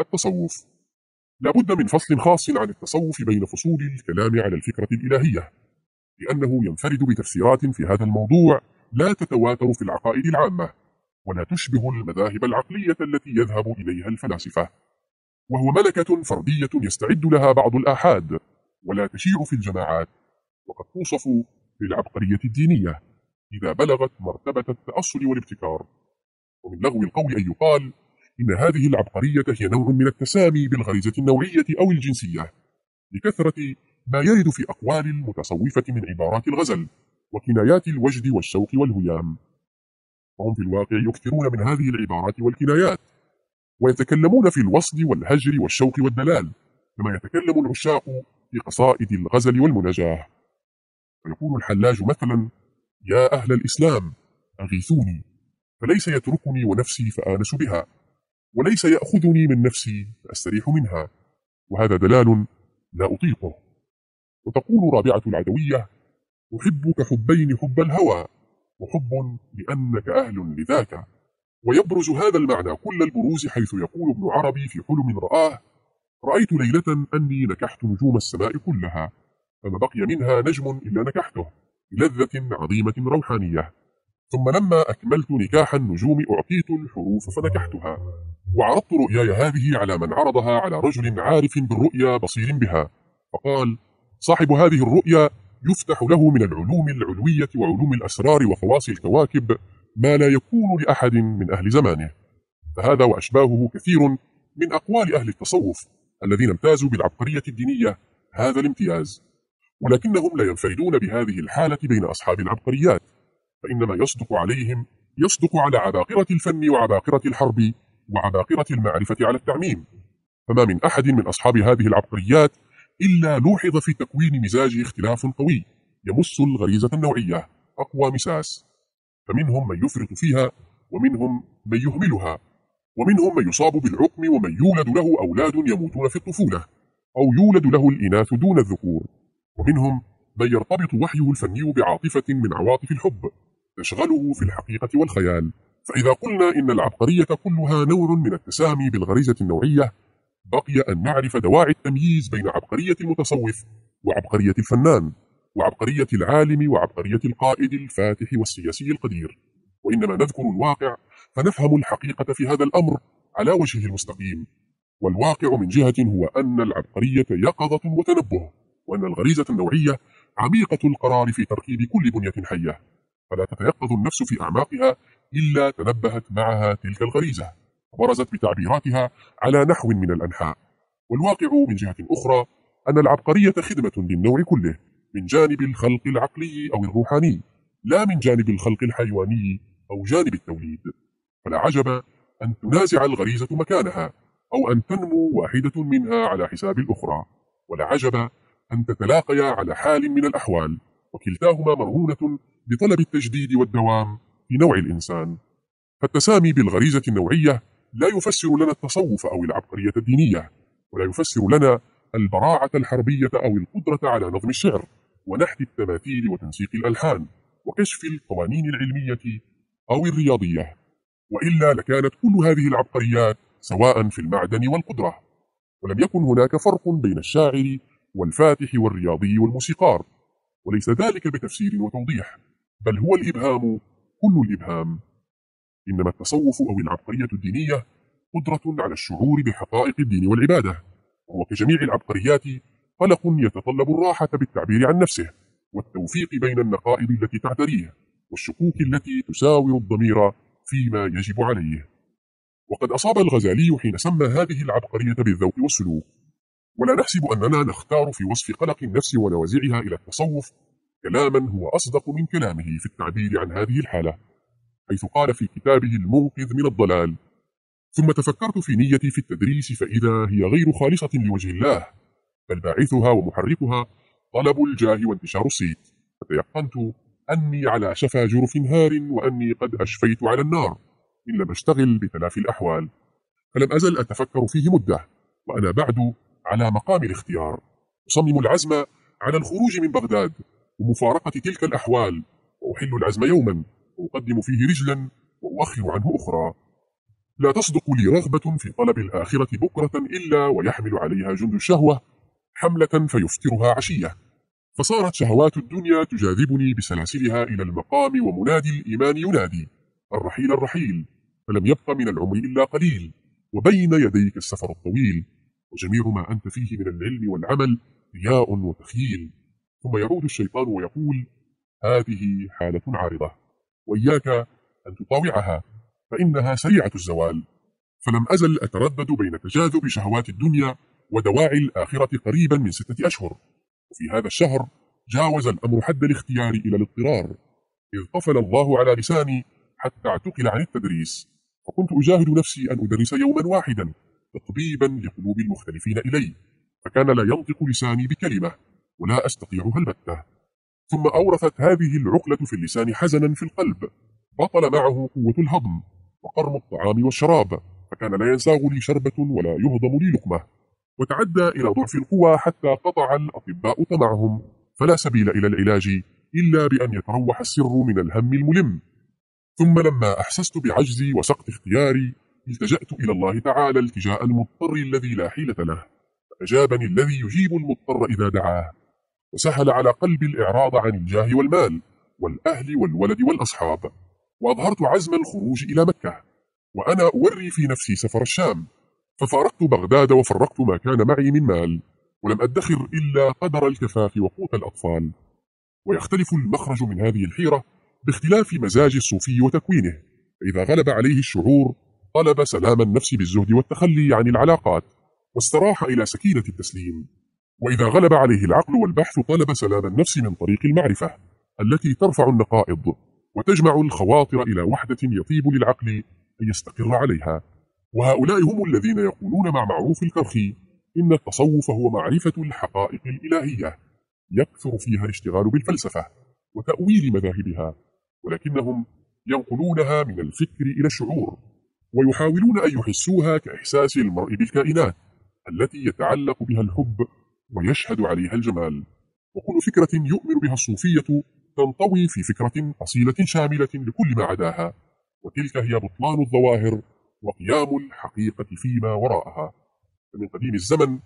التصوف. لابد من فصل خاص عن التصوف بين فصول الكلام على الفكرة الإلهية لأنه ينفرد بتفسيرات في هذا الموضوع لا تتواتر في العقائد العامة ولا تشبه المذاهب العقلية التي يذهب إليها الفلاسفة. وهو ملكة فردية يستعد لها بعض الآحاد ولا تشيع في الجماعات وقد توصف بالعبقرية الدينية إذا بلغت مرتبة التأصل والابتكار. ومن لغو القول أن يقال إن هذه العبقرية هي نوع من التسامي بالغريزة النوعية أو الجنسية لكثرة ما يرد في أقوال المتصوفة من عبارات الغزل وكنايات الوجد والشوق والهيام. وهم في الواقع يكثرون من هذه العبارات والكنايات ويتكلمون في الوصل والهجر والشوق والدلال كما يتكلم العشاق في قصائد الغزل والمناجاة. ويقول الحلاج مثلا يا أهل الإسلام أغيثوني فليس يتركني ونفسي فآنس بها. وليس يأخذني من نفسي فأستريح منها. وهذا دلال لا أطيقه. وتقول رابعة العدوية أحبك حبين حب الهوى وحب لأنك أهل لذاك. ويبرز هذا المعنى كل البروز حيث يقول ابن عربي في حلم رآه رأيت ليلة أني نكحت نجوم السماء كلها فما بقي منها نجم إلا نكحته بلذة عظيمة روحانية. ثم لما أكملت نكاح النجوم أعطيت الحروف فنكحتها. وعرضت رؤياي هذه على من عرضها على رجل عارف بالرؤيا بصير بها. فقال صاحب هذه الرؤيا يفتح له من العلوم العلوية وعلوم الأسرار وخواص الكواكب ما لا يكون لأحد من أهل زمانه. فهذا وأشباهه كثير من أقوال أهل التصوف الذين امتازوا بالعبقرية الدينية هذا الامتياز. ولكنهم لا ينفردون بهذه الحالة بين أصحاب العبقريات. فإنما يصدق عليهم يصدق على عباقرة الفن وعباقرة الحرب وعباقرة المعرفة على التعميم. فما من أحد من أصحاب هذه العبقريات إلا لوحظ في تكوين مزاجه اختلاف قوي يمس الغريزة النوعية أقوى مساس. فمنهم من يفرط فيها ومنهم من يهملها. ومنهم من يصاب بالعقم ومن يولد له أولاد يموتون في الطفولة أو يولد له الإناث دون الذكور. ومنهم من يرتبط وحيه الفني بعاطفة من عواطف الحب. تشغله في الحقيقة والخيال. فإذا قلنا إن العبقرية كلها نوع من التسامي بالغريزة النوعية بقي أن نعرف دواعي التمييز بين عبقرية المتصوف وعبقرية الفنان وعبقرية العالم وعبقرية القائد الفاتح والسياسي القدير. وإنما نذكر الواقع فنفهم الحقيقة في هذا الأمر على وجهه المستقيم. والواقع من جهة هو أن العبقرية يقظة وتنبه وأن الغريزة النوعية عميقة القرار في تركيب كل بنية حية. فلا تتيقظ النفس في أعماقها إلا تنبهت معها تلك الغريزة وبرزت بتعبيراتها على نحو من الأنحاء. والواقع من جهة أخرى أن العبقرية خدمة للنوع كله من جانب الخلق العقلي أو الروحاني لا من جانب الخلق الحيواني أو جانب التوليد. فلا عجب أن تنازع الغريزة مكانها أو أن تنمو واحدة منها على حساب الأخرى. ولا عجب أن تتلاقيا على حال من الأحوال وكلتاهما مرهونة بطلب التجديد والدوام في نوع الإنسان. فالتسامي بالغريزة النوعية لا يفسر لنا التصوف أو العبقرية الدينية ولا يفسر لنا البراعة الحربية أو القدرة على نظم الشعر ونحت التماثيل وتنسيق الألحان وكشف القوانين العلمية أو الرياضية. وإلا لكانت كل هذه العبقريات سواء في المعدن والقدرة. ولم يكن هناك فرق بين الشاعر والفاتح والرياضي والموسيقار وليس ذلك بتفسير وتوضيح. بل هو الإبهام كل الإبهام. إنما التصوف أو العبقرية الدينية قدرة على الشعور بحقائق الدين والعبادة. وهو كجميع العبقريات قلق يتطلب الراحة بالتعبير عن نفسه والتوفيق بين النقائض التي تعتريه والشكوك التي تساور الضمير فيما يجب عليه. وقد أصاب الغزالي حين سمى هذه العبقرية بالذوق والسلوك. ولا نحسب أننا نختار في وصف قلق النفس ونوازعها إلى التصوف كلاما هو أصدق من كلامه في التعبير عن هذه الحالة حيث قال في كتابه المنقذ من الضلال ثم تفكرت في نيتي في التدريس فإذا هي غير خالصة لوجه الله بل باعثها ومحركها طلب الجاه وانتشار الصيت فتيقنت أني على شفا جرف هار وأني قد أشفيت على النار إن لم أشتغل بتلافي الأحوال فلم أزل أتفكر فيه مدة وأنا بعد على مقام الاختيار أصمم العزم على الخروج من بغداد ومفارقة تلك الأحوال. وأحل العزم يوما. وأقدم فيه رجلا. وأؤخر عنه أخرى. لا تصدق لي رغبة في طلب الآخرة بكرة إلا ويحمل عليها جند الشهوة حملة فيفترها عشية. فصارت شهوات الدنيا تجاذبني بسلاسلها إلى المقام ومنادي الإيمان ينادي. الرحيل الرحيل. فلم يبق من العمر إلا قليل. وبين يديك السفر الطويل. وجميع ما أنت فيه من العلم والعمل رياء وتخييل. ثم يعود الشيطان ويقول هذه حالة عارضة وإياك أن تطاوعها فإنها سريعة الزوال. فلم أزل أتردد بين تجاذب شهوات الدنيا ودواعي الآخرة قريبا من ستة أشهر. وفي هذا الشهر جاوز الأمر حد الاختيار إلى الاضطرار إذ قفل الله على لساني حتى اعتقل عن التدريس فكنت أجاهد نفسي أن أدرس يوما واحدا تطبيبا لقلوب المختلفين إلي فكان لا ينطق لساني بكلمة. ولا أستطيعها البتة. ثم أورثت هذه العقلة في اللسان حزنا في القلب. بطل معه قوة الهضم وقرم الطعام والشراب فكان لا ينساغ لي شربة ولا يهضم لي لقمة. وتعدى إلى ضعف القوى حتى قطع الأطباء طمعهم. فلا سبيل إلى العلاج إلا بأن يتروح السر من الهم الملم. ثم لما أحسست بعجزي وسقط اختياري التجأت إلى الله تعالى التجاء المضطر الذي لا حيلة له. فأجابني الذي يجيب المضطر إذا دعاه. وسهل على قلبي الإعراض عن الجاه والمال والأهل والولد والأصحاب. وأظهرت عزم الخروج إلى مكة وأنا أوري في نفسي سفر الشام. ففارقت بغداد وفرقت ما كان معي من مال ولم أدخر إلا قدر الكفاف وقوت الأطفال. ويختلف المخرج من هذه الحيرة باختلاف مزاج الصوفي وتكوينه. فإذا غلب عليه الشعور طلب سلام النفس بالزهد والتخلي عن العلاقات واستراح إلى سكينة التسليم. وإذا غلب عليه العقل والبحث طلب سلام النفس من طريق المعرفة التي ترفع النقائض وتجمع الخواطر إلى وحدة يطيب للعقل أن يستقر عليها. وهؤلاء هم الذين يقولون مع معروف الكرخي إن التصوف هو معرفة الحقائق الإلهية. يكثر فيها الاشتغال بالفلسفة وتأويل مذاهبها ولكنهم ينقلونها من الفكر إلى الشعور ويحاولون أن يحسوها كإحساس المرء بالكائنات التي يتعلق بها الحب ويشهد عليها الجمال. وكل فكرة يؤمن بها الصوفية تنطوي في فكرة أصيلة شاملة لكل ما عداها. وتلك هي بطلان الظواهر وقيام الحقيقة فيما وراءها. فمن قديم الزمن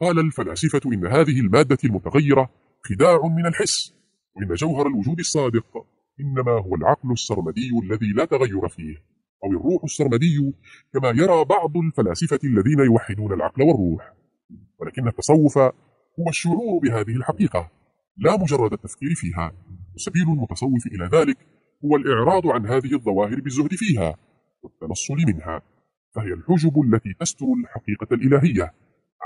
قال الفلاسفة إن هذه المادة المتغيرة خداع من الحس وإن جوهر الوجود الصادق إنما هو العقل السرمدي الذي لا تغير فيه أو الروح السرمدي كما يرى بعض الفلاسفة الذين يوحدون العقل والروح. ولكن التصوف هو الشعور بهذه الحقيقة. لا مجرد التفكير فيها. وسبيل المتصوف إلى ذلك هو الإعراض عن هذه الظواهر بالزهد فيها والتنصل منها. فهي الحجب التي تستر الحقيقة الإلهية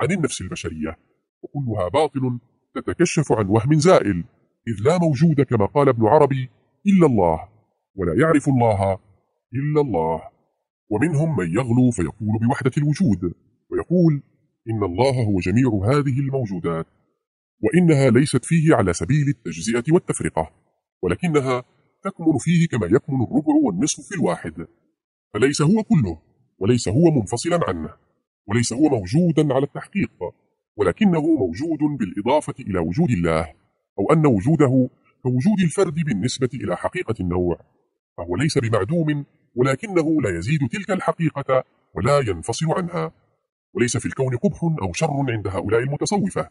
عن النفس البشرية وكلها باطل تتكشف عن وهم زائل إذ لا موجود كما قال ابن عربي إلا الله ولا يعرف الله إلا الله. ومنهم من يغلو فيقول بوحدة الوجود ويقول إن الله هو جميع هذه الموجودات وإنها ليست فيه على سبيل التجزئة والتفرقة ولكنها تكمن فيه كما يكمن الربع والنصف في الواحد فليس هو كله وليس هو منفصلا عنه وليس هو موجودا على التحقيق ولكنه موجود بالإضافة إلى وجود الله أو أن وجوده كوجود الفرد بالنسبة إلى حقيقة النوع فهو ليس بمعدوم ولكنه لا يزيد تلك الحقيقة ولا ينفصل عنها. وليس في الكون قبح أو شر عند هؤلاء المتصوفة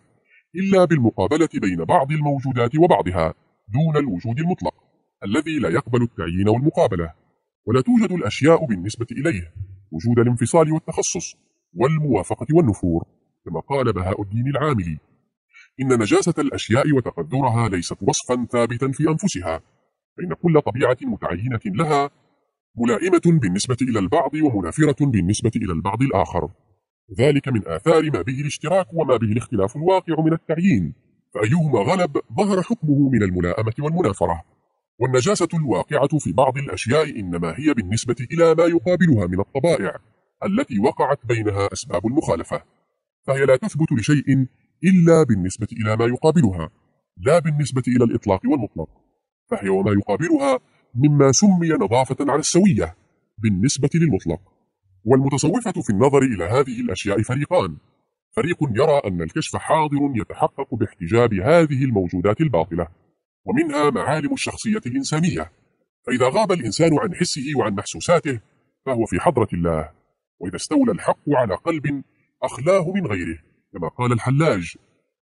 إلا بالمقابلة بين بعض الموجودات وبعضها دون الوجود المطلق الذي لا يقبل التعيين والمقابلة. ولا توجد الأشياء بالنسبة إليه وجود الانفصال والتخصص والموافقة والنفور كما قال بهاء الدين العاملي. إن نجاسة الأشياء وتقدرها ليست وصفا ثابتا في أنفسها فإن كل طبيعة متعينة لها ملائمة بالنسبة إلى البعض ومنافرة بالنسبة إلى البعض الآخر. ذلك من آثار ما به الاشتراك وما به الاختلاف الواقع من التعيين. فأيهما غلب ظهر حكمه من الملائمة والمنافرة. والنجاسة الواقعة في بعض الأشياء إنما هي بالنسبة إلى ما يقابلها من الطبائع التي وقعت بينها أسباب المخالفة. فهي لا تثبت لشيء إلا بالنسبة إلى ما يقابلها لا بالنسبة إلى الإطلاق والمطلق. فهي وما يقابلها مما سمي نظافة على السوية بالنسبة للمطلق. والمتصوفة في النظر إلى هذه الأشياء فريقان. فريق يرى أن الكشف حاضر يتحقق باحتجاب هذه الموجودات الباطلة ومنها معالم الشخصية الإنسانية. فإذا غاب الإنسان عن حسه وعن محسوساته فهو في حضرة الله. وإذا استولى الحق على قلب أخلاه من غيره كما قال الحلاج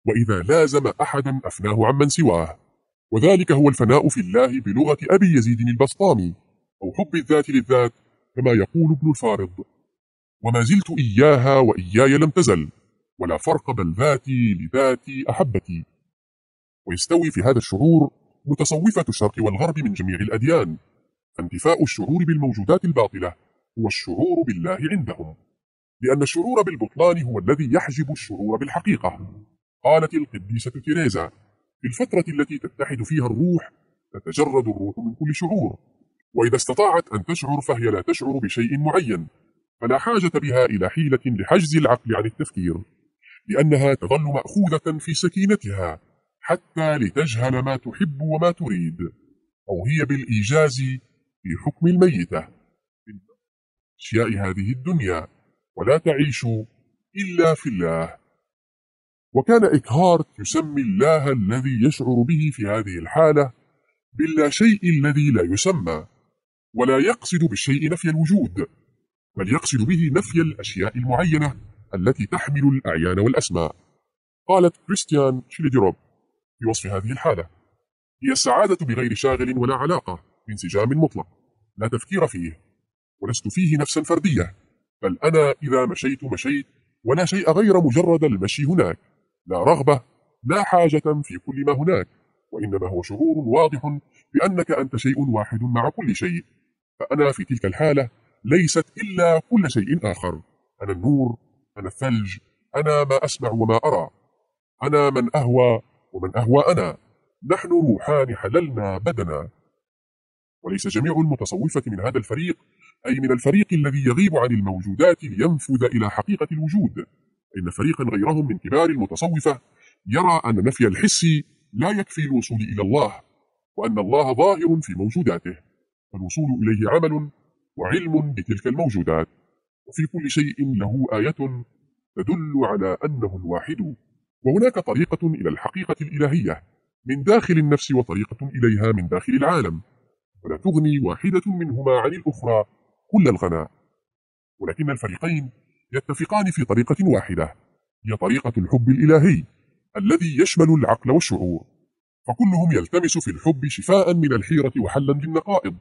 وإذا لازم أحدا أفناه عمن سواه وذلك هو الفناء في الله بلغة أبي يزيد البسطامي أو حب الذات للذات كما يقول ابن الفارض. وما زلت إياها وإياي لم تزل ولا فرق بل ذاتي لذاتي أحبتي. ويستوي في هذا الشعور متصوفة الشرق والغرب من جميع الأديان. فانتفاء الشعور بالموجودات الباطلة هو الشعور بالله عندهم لأن الشعور بالبطلان هو الذي يحجب الشعور بالحقيقة. قالت القديسة تيريزا في الفترة التي تتحد فيها الروح تتجرد الروح من كل شعور. وإذا استطاعت أن تشعر فهي لا تشعر بشيء معين فلا حاجة بها إلى حيلة لحجز العقل عن التفكير لأنها تظل مأخوذة في سكينتها حتى لتجهل ما تحب وما تريد أو هي بالإيجاز في حكم الميتة. أشياء هذه الدنيا ولا تعيش إلا في الله. وكان إكهارت يسمي الله الذي يشعر به في هذه الحالة باللا شيء الذي لا يسمى. ولا يقصد بالشيء نفي الوجود بل يقصد به نفي الأشياء المعينة التي تحمل الأعيان والأسماء. قالت كريستيان شليدروب في وصف هذه الحالة هي السعادة بغير شاغل ولا علاقة بانسجام مطلق لا تفكير فيه ولست فيه نفسا فردية بل أنا إذا مشيت مشيت ولا شيء غير مجرد المشي هناك لا رغبة لا حاجة في كل ما هناك وإنما هو شعور واضح بأنك أنت شيء واحد مع كل شيء فأنا في تلك الحالة ليست إلا كل شيء آخر. أنا النور أنا الثلج أنا ما أسمع وما أرى. أنا من أهوى ومن أهوى أنا. نحن روحان حللنا بدنا. وليس جميع المتصوفة من هذا الفريق أي من الفريق الذي يغيب عن الموجودات لينفذ إلى حقيقة الوجود. إن فريقا غيرهم من كبار المتصوفة يرى أن نفي الحس لا يكفي الوصول إلى الله وأن الله ظاهر في موجوداته. فالوصول إليه عمل وعلم بتلك الموجودات وفي كل شيء له آية تدل على أنه الواحد. وهناك طريقة إلى الحقيقة الإلهية من داخل النفس وطريقة إليها من داخل العالم. ولا تغني واحدة منهما عن الأخرى كل الغناء. ولكن الفريقين يتفقان في طريقة واحدة هي طريقة الحب الإلهي الذي يشمل العقل والشعور. فكلهم يلتمس في الحب شفاء من الحيرة وحلا للنقائض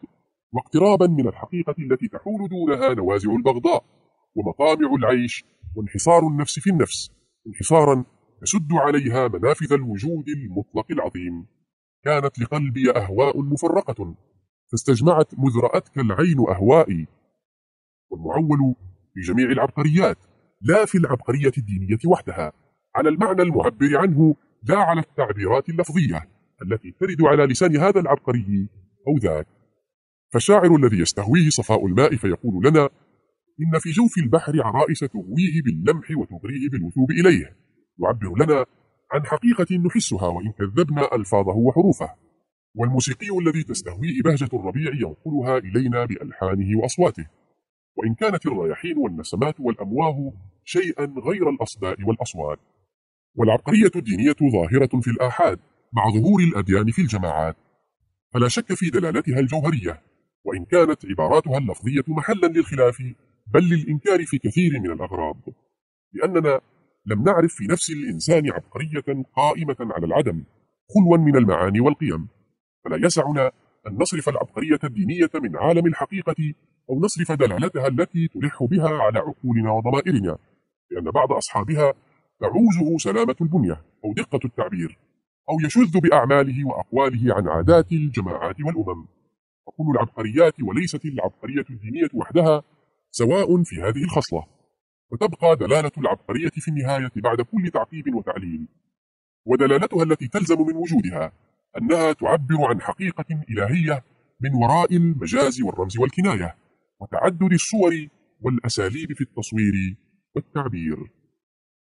واقترابا من الحقيقة التي تحول دونها نوازع البغضاء ومطامع العيش وانحصار النفس في النفس انحصارا يسد عليها منافذ الوجود المطلق العظيم. كانت لقلبي أهواء مفرقة فاستجمعت مذ رأتك العين أهوائي. والمعول في جميع العبقريات لا في العبقرية الدينية وحدها على المعنى المعبر عنه لا على التعبيرات اللفظية التي ترد على لسان هذا العبقري أو ذاك. فالشاعر الذي يستهويه صفاء الماء فيقول لنا إن في جوف البحر عرائس تغويه باللمح وتغريه بالوثوب إليه. يعبر لنا عن حقيقة نحسها وإن كذبنا ألفاظه وحروفه. والموسيقي الذي تستهويه بهجة الربيع ينقلها إلينا بألحانه وأصواته. وإن كانت الرياحين والنسمات والأمواه شيئا غير الأصداء والأصوات. والعبقرية الدينية ظاهرة في الآحاد مع ظهور الأديان في الجماعات. فلا شك في دلالتها الجوهرية وإن كانت عباراتها اللفظية محلا للخلاف بل للإنكار في كثير من الأغراض لأننا لم نعرف في نفس الإنسان عبقرية قائمة على العدم خلوا من المعاني والقيم. فلا يسعنا أن نصرف العبقرية الدينية من عالم الحقيقة أو نصرف دلالتها التي تلح بها على عقولنا وضمائرنا لأن بعض أصحابها تعوزه سلامة البنية أو دقة التعبير أو يشذ بأعماله وأقواله عن عادات الجماعات والأمم. فكل العبقريات وليست العبقرية الدينية وحدها سواء في هذه الخصلة. وتبقى دلالة العبقرية في النهاية بعد كل تعقيب وتعليل. ودلالتها التي تلزم من وجودها أنها تعبر عن حقيقة إلهية من وراء المجاز والرمز والكناية وتعدد الصور والأساليب في التصوير والتعبير.